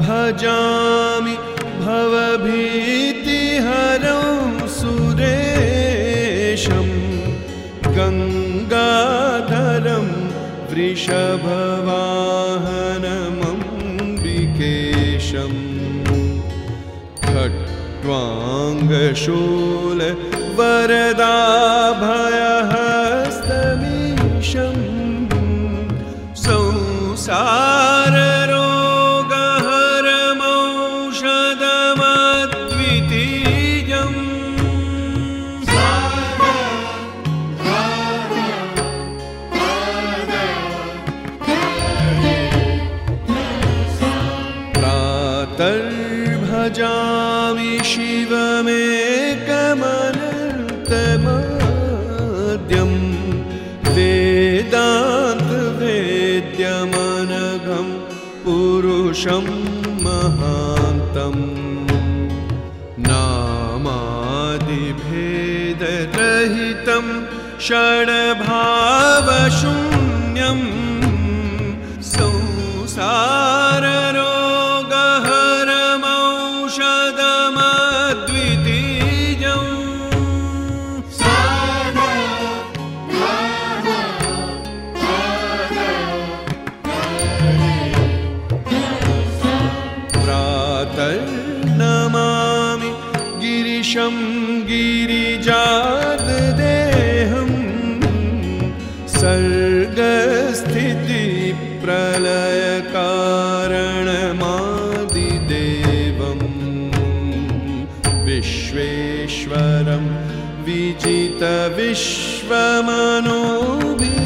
भजामि भवभीतिहरं सुरेशं गङ्गाधरं वृषभवाहनमम्बिकेशम् खट्वाङ्गशूल प्रातर्भजामि शिवमेकमनन्तमाद्यं वेदान्तवेद्यमनघं पुरुषं महान्तम् नामादिभेदरहितं षड्भावशून्यम् गिरिशं गिरिजातदेहं सर्गस्थितिप्रलयकारणमादिदेवम् विश्वेश्वरं विजितविश्वमनोभिरामम्